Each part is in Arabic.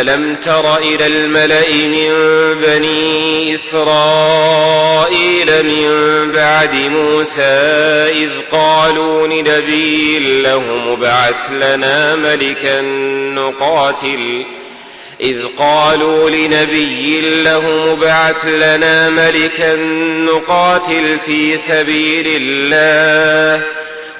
ألم تر إلى الملأ من بني إسرائيل من بعد موسى إذ قالوا لنبي له مبعث لنا ملكا نقاتل. إذ قالوا لنبي له مبعث لنا ملكا نقاتل في سبيل الله.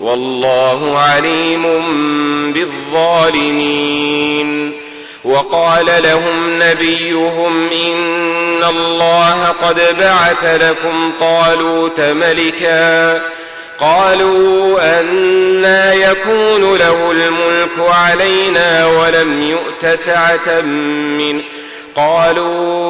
والله عليم بالظالمين. وقال لهم نبيهم إن الله قد بعث لكم طالوت ملكا. قالوا أنا يكون له الملك علينا ولم يؤت سعة من. قالوا